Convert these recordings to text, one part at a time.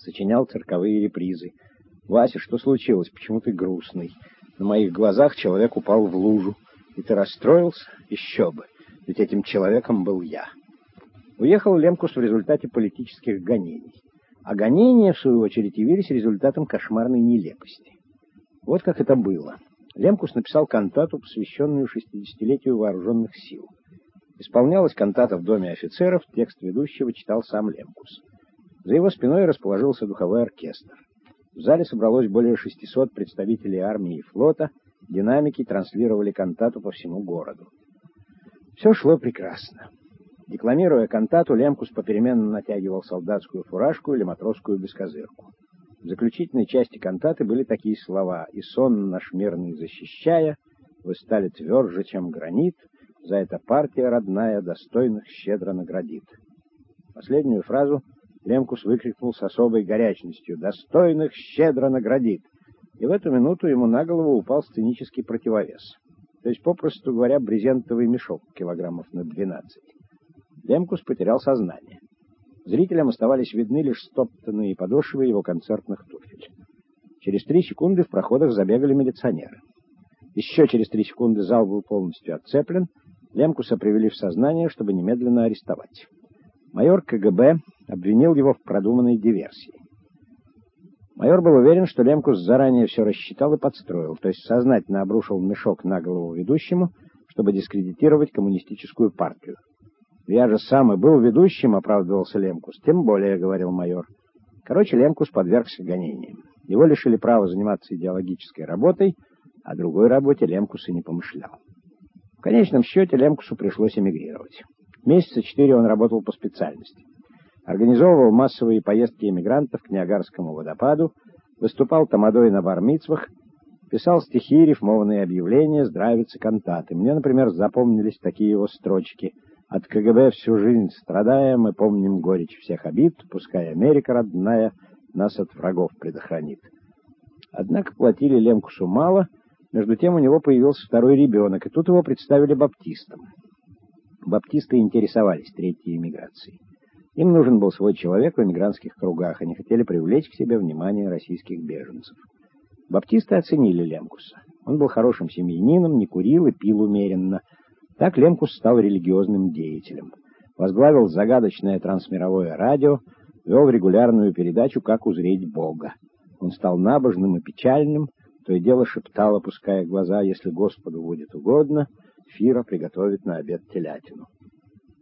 Сочинял цирковые репризы. «Вася, что случилось? Почему ты грустный?» На моих глазах человек упал в лужу. И ты расстроился? Еще бы. Ведь этим человеком был я. Уехал Лемкус в результате политических гонений. А гонения, в свою очередь, явились результатом кошмарной нелепости. Вот как это было. Лемкус написал кантату, посвященную 60-летию вооруженных сил. Исполнялась кантата в Доме офицеров, текст ведущего читал сам Лемкус. За его спиной расположился духовой оркестр. В зале собралось более 600 представителей армии и флота, динамики транслировали кантату по всему городу. Все шло прекрасно. Декламируя кантату, Лемкус попеременно натягивал солдатскую фуражку или матросскую бескозырку. В заключительной части кантаты были такие слова «И сон наш мирный защищая, вы стали тверже, чем гранит, за это партия родная достойных щедро наградит». Последнюю фразу Лемкус выкрикнул с особой горячностью «Достойных щедро наградит!» И в эту минуту ему на голову упал сценический противовес. То есть, попросту говоря, брезентовый мешок килограммов на двенадцать. Лемкус потерял сознание. Зрителям оставались видны лишь стоптанные подошвы его концертных туфель. Через три секунды в проходах забегали милиционеры. Еще через три секунды зал был полностью отцеплен. Лемкуса привели в сознание, чтобы немедленно арестовать. Майор КГБ обвинил его в продуманной диверсии. Майор был уверен, что Лемкус заранее все рассчитал и подстроил, то есть сознательно обрушил мешок на голову ведущему, чтобы дискредитировать коммунистическую партию. «Я же сам и был ведущим», — оправдывался Лемкус. «Тем более», — говорил майор. Короче, Лемкус подвергся гонениям. Его лишили права заниматься идеологической работой, а другой работе Лемкус и не помышлял. В конечном счете Лемкусу пришлось эмигрировать. Месяца четыре он работал по специальности. Организовывал массовые поездки эмигрантов к Ниагарскому водопаду, выступал тамадой на бармицвах, писал стихи, рифмованные объявления, здравицы, кантаты. Мне, например, запомнились такие его строчки — от КГБ всю жизнь страдая, мы помним горечь всех обид, пускай Америка родная нас от врагов предохранит. Однако платили Лемкусу мало, между тем у него появился второй ребенок, и тут его представили баптистам. Баптисты интересовались третьей эмиграцией. Им нужен был свой человек в эмигрантских кругах, они хотели привлечь к себе внимание российских беженцев. Баптисты оценили Лемкуса. Он был хорошим семьянином, не курил и пил умеренно — так Лемкус стал религиозным деятелем. Возглавил загадочное трансмировое радио, вел регулярную передачу «Как узреть Бога». Он стал набожным и печальным, то и дело шептал, опуская глаза, если Господу будет угодно, Фира приготовит на обед телятину.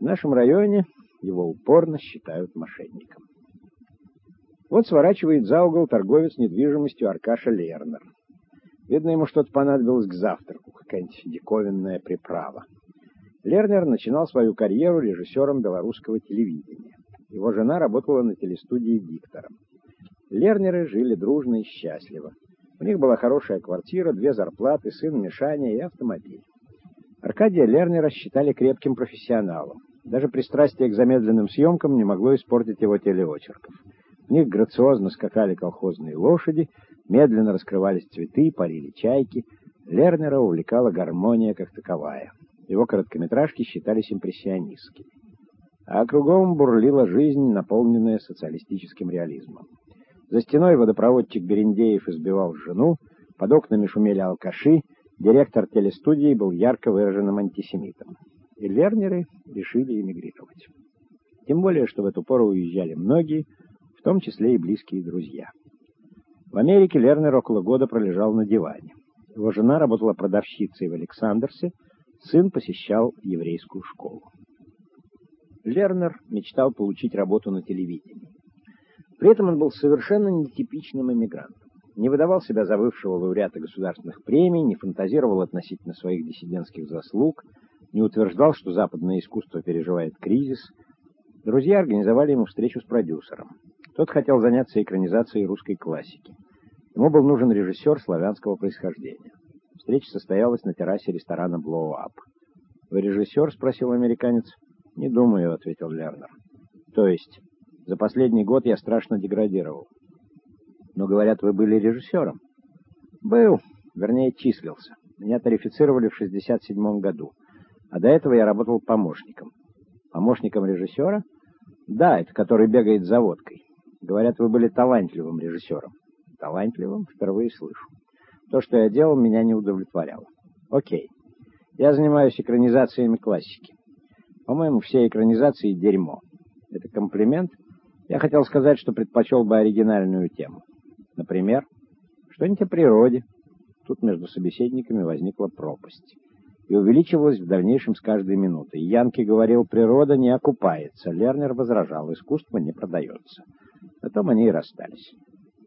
В нашем районе его упорно считают мошенником. Вот сворачивает за угол торговец недвижимостью Аркаша Лернер. Видно, ему что-то понадобилось к завтраку, какая-нибудь диковинная приправа. Лернер начинал свою карьеру режиссером белорусского телевидения. Его жена работала на телестудии диктором. Лернеры жили дружно и счастливо. У них была хорошая квартира, две зарплаты, сын Мишаня и автомобиль. Аркадия Лернера считали крепким профессионалом. Даже пристрастие к замедленным съемкам не могло испортить его телеочерков. В них грациозно скакали колхозные лошади, медленно раскрывались цветы, парили чайки. Лернера увлекала гармония как таковая. Его короткометражки считались импрессионистскими. А кругом бурлила жизнь, наполненная социалистическим реализмом. За стеной водопроводчик Берендеев избивал жену, под окнами шумели алкаши, директор телестудии был ярко выраженным антисемитом. И Лернеры решили эмигрировать. Тем более, что в эту пору уезжали многие, в том числе и близкие друзья. В Америке Лернер около года пролежал на диване. Его жена работала продавщицей в Александрсе, Сын посещал еврейскую школу. Лернер мечтал получить работу на телевидении. При этом он был совершенно нетипичным эмигрантом. Не выдавал себя за бывшего лауреата государственных премий, не фантазировал относительно своих диссидентских заслуг, не утверждал, что западное искусство переживает кризис. Друзья организовали ему встречу с продюсером. Тот хотел заняться экранизацией русской классики. Ему был нужен режиссер славянского происхождения. Встреча состоялась на террасе ресторана Blow Up. «Вы режиссер?» — спросил американец. «Не думаю», — ответил Лернер. «То есть, за последний год я страшно деградировал». «Но, говорят, вы были режиссером?» «Был, вернее, числился. Меня тарифицировали в 67 году, а до этого я работал помощником». «Помощником режиссера?» «Да, это который бегает за водкой. Говорят, вы были талантливым режиссером. Талантливым? Впервые слышу. То, что я делал, меня не удовлетворяло. Окей. Я занимаюсь экранизациями классики. По-моему, все экранизации — дерьмо. Это комплимент? Я хотел сказать, что предпочел бы оригинальную тему. Например, что-нибудь о природе. Тут между собеседниками возникла пропасть. И увеличивалась в дальнейшем с каждой минутой. Янки говорил, природа не окупается. Лернер возражал, искусство не продается. Потом они и расстались.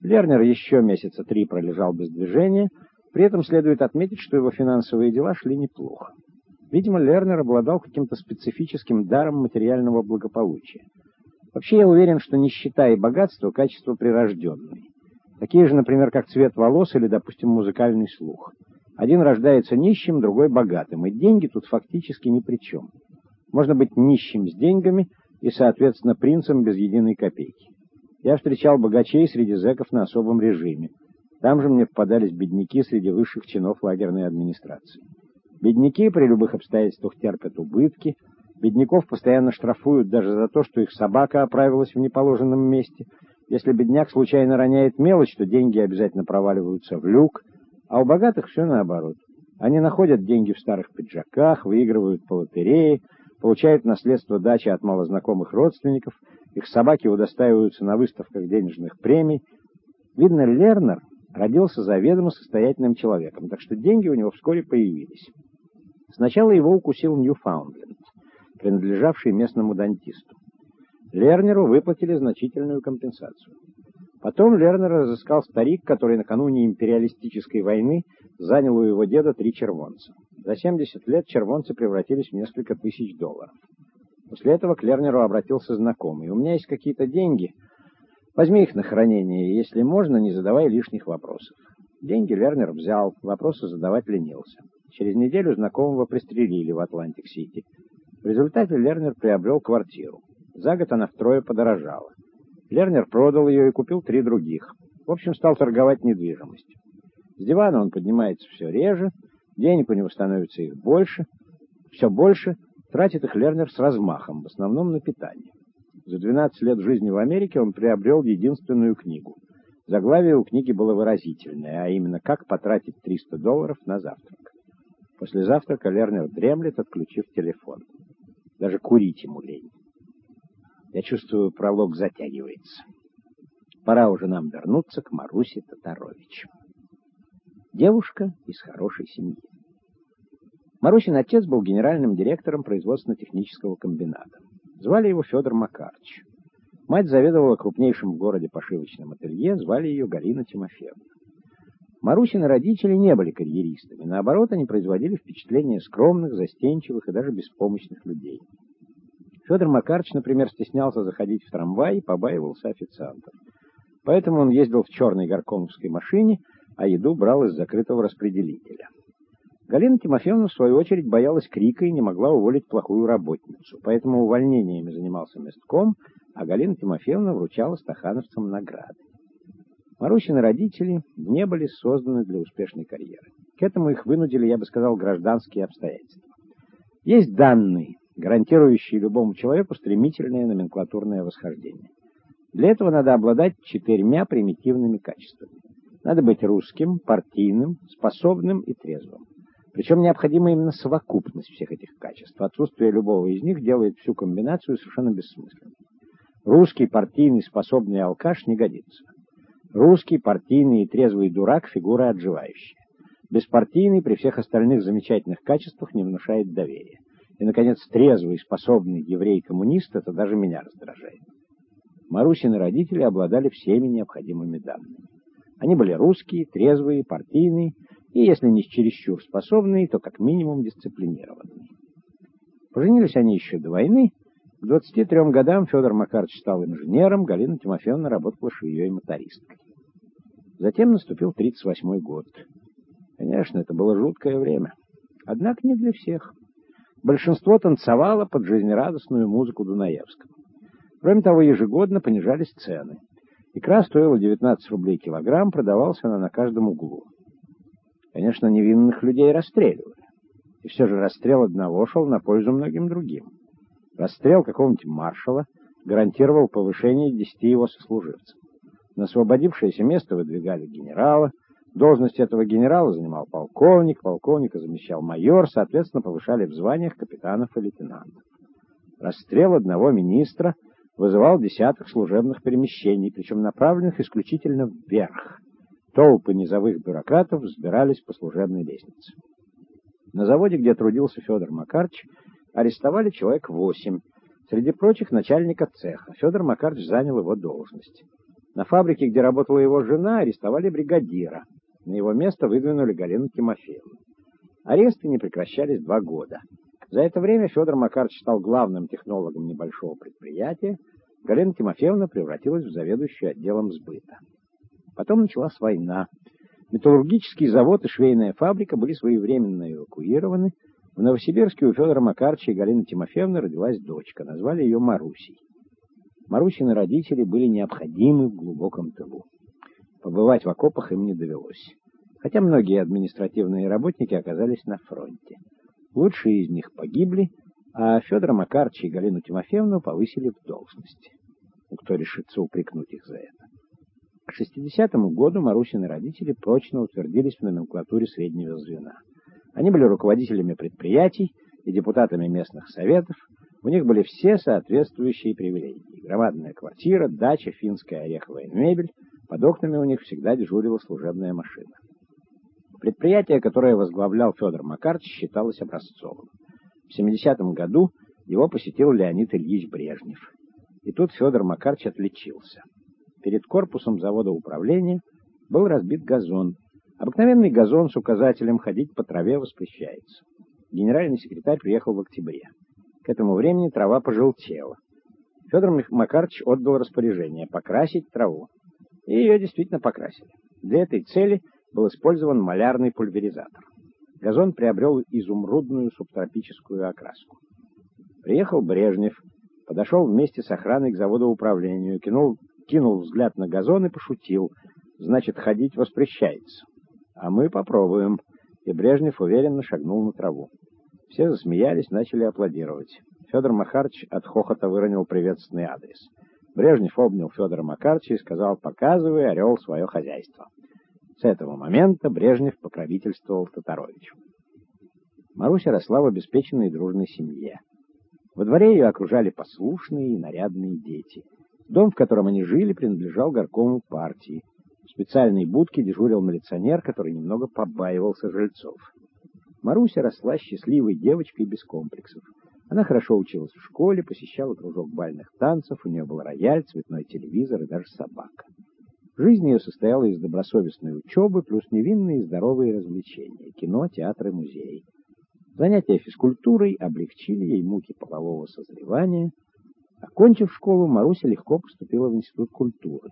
Лернер еще месяца три пролежал без движения, при этом следует отметить, что его финансовые дела шли неплохо. Видимо, Лернер обладал каким-то специфическим даром материального благополучия. Вообще, я уверен, что нищета и богатство — качества прирожденные. Такие же, например, как цвет волос или, допустим, музыкальный слух. Один рождается нищим, другой — богатым, и деньги тут фактически ни при чем. Можно быть нищим с деньгами и, соответственно, принцем без единой копейки. Я встречал богачей среди зэков на особом режиме. Там же мне попадались бедняки среди высших чинов лагерной администрации. Бедняки при любых обстоятельствах терпят убытки, бедняков постоянно штрафуют даже за то, что их собака оправилась в неположенном месте. Если бедняк случайно роняет мелочь, то деньги обязательно проваливаются в люк, а у богатых все наоборот. Они находят деньги в старых пиджаках, выигрывают по лотерее, получают наследство дачи от малознакомых родственников, их собаки удостаиваются на выставках денежных премий. Видно, Лернер родился заведомо состоятельным человеком, так что деньги у него вскоре появились. Сначала его укусил Ньюфаундленд, принадлежавший местному дантисту. Лернеру выплатили значительную компенсацию. Потом Лернер разыскал старик, который накануне империалистической войны занял у его деда три червонца. За 70 лет червонцы превратились в несколько тысяч долларов. После этого к Лернеру обратился знакомый. «У меня есть какие-то деньги. Возьми их на хранение, если можно, не задавай лишних вопросов». Деньги Лернер взял, вопросы задавать ленился. Через неделю знакомого пристрелили в Атлантик-Сити. В результате Лернер приобрел квартиру. За год она втрое подорожала. Лернер продал ее и купил три других. В общем, стал торговать недвижимостью. С дивана он поднимается все реже, денег у него становится их больше, все больше, тратит их Лернер с размахом, в основном на питание. За 12 лет жизни в Америке он приобрел единственную книгу. Заглавие у книги было выразительное, а именно «Как потратить 300 долларов на завтрак». После завтрака Лернер дремлет, отключив телефон. Даже курить ему лень. Я чувствую, пролог затягивается. Пора уже нам вернуться к Марусе Татарович. Девушка из хорошей семьи. Марусин отец был генеральным директором производственно-технического комбината. Звали его Федор Макарыч. Мать заведовала крупнейшим в городе пошивочным ателье, звали ее Галина Тимофеевна. Марусины родители не были карьеристами, наоборот, они производили впечатление скромных, застенчивых и даже беспомощных людей. Федор Макарыч, например, стеснялся заходить в трамвай и побаивался официантов. Поэтому он ездил в черной горкомовской машине, а еду брал из закрытого распределителя. Галина Тимофеевна, в свою очередь, боялась крика и не могла уволить плохую работницу, поэтому увольнениями занимался местком, а Галина Тимофеевна вручала стахановцам награды. Марусины родители не были созданы для успешной карьеры. К этому их вынудили, я бы сказал, гражданские обстоятельства. Есть данные, гарантирующие любому человеку стремительное номенклатурное восхождение. Для этого надо обладать четырьмя примитивными качествами. Надо быть русским, партийным, способным и трезвым. Причем необходима именно совокупность всех этих качеств. Отсутствие любого из них делает всю комбинацию совершенно бессмысленной. Русский, партийный, способный алкаш не годится. Русский, партийный и трезвый дурак — фигура отживающая. Беспартийный при всех остальных замечательных качествах не внушает доверия. И, наконец, трезвый, способный еврей-коммунист — это даже меня раздражает. Марусины родители обладали всеми необходимыми данными. Они были русские, трезвые, партийные и, если не чересчур способные, то как минимум дисциплинированные. Поженились они еще до войны. К 23 годам Федор Макарович стал инженером, Галина Тимофеевна работала швеей мотористкой. Затем наступил 38 год. Конечно, это было жуткое время. Однако не для всех. Большинство танцевало под жизнерадостную музыку Дунаевского. Кроме того, ежегодно понижались цены. Икра стоила 19 рублей килограмм, продавался она на каждом углу. Конечно, невинных людей расстреливали. И все же расстрел одного шел на пользу многим другим. Расстрел какого-нибудь маршала гарантировал повышение десяти его сослуживцев. На освободившееся место выдвигали генерала, должность этого генерала занимал полковник, полковника замещал майор, соответственно, повышали в званиях капитанов и лейтенантов. Расстрел одного министра вызывал десяток служебных перемещений, причем направленных исключительно вверх. Толпы низовых бюрократов взбирались по служебной лестнице. На заводе, где трудился Федор Макарч, арестовали человек восемь, среди прочих начальника цеха. Федор Макарч занял его должность. На фабрике, где работала его жена, арестовали бригадира. На его место выдвинули Галину Тимофеевну. Аресты не прекращались два года. За это время Федор Макарович стал главным технологом небольшого предприятия. Галина Тимофеевна превратилась в заведующую отделом сбыта. Потом началась война. Металлургический завод и швейная фабрика были своевременно эвакуированы. В Новосибирске у Федора Макарча и Галины Тимофеевны родилась дочка. Назвали ее Марусей. Марусины родители были необходимы в глубоком тылу. Побывать в окопах им не довелось. Хотя многие административные работники оказались на фронте. Лучшие из них погибли, а Федора Макарча и Галину Тимофеевну повысили в должности. Ну, кто решится упрекнуть их за это? К 60-му году Марусины родители прочно утвердились в номенклатуре среднего звена. Они были руководителями предприятий и депутатами местных советов, у них были все соответствующие привилегии. Громадная квартира, дача, финская ореховая мебель. Под окнами у них всегда дежурила служебная машина. Предприятие, которое возглавлял Федор Макарч, считалось образцовым. В 70-м году его посетил Леонид Ильич Брежнев. И тут Федор Макарч отличился. Перед корпусом завода управления был разбит газон. Обыкновенный газон с указателем «Ходить по траве воспрещается». Генеральный секретарь приехал в октябре. К этому времени трава пожелтела. Федор Макарович отдал распоряжение покрасить траву. И ее действительно покрасили. Для этой цели был использован малярный пульверизатор. Газон приобрел изумрудную субтропическую окраску. Приехал Брежнев, подошел вместе с охраной к заводу управлению, кинул, кинул взгляд на газон и пошутил. Значит, ходить воспрещается. А мы попробуем. И Брежнев уверенно шагнул на траву. Все засмеялись, начали аплодировать. Федор Макарч от хохота выронил приветственный адрес. Брежнев обнял Федора Макарча и сказал, показывай, орел, свое хозяйство. С этого момента Брежнев покровительствовал Татаровичу. Маруся росла в обеспеченной дружной семье. Во дворе ее окружали послушные и нарядные дети. Дом, в котором они жили, принадлежал горкому партии. В специальной будке дежурил милиционер, который немного побаивался жильцов. Маруся росла счастливой девочкой без комплексов. Она хорошо училась в школе, посещала кружок бальных танцев, у нее был рояль, цветной телевизор и даже собака. Жизнь ее состояла из добросовестной учебы, плюс невинные и здоровые развлечения — кино, театр и музей. Занятия физкультурой облегчили ей муки полового созревания. Окончив школу, Маруся легко поступила в Институт культуры.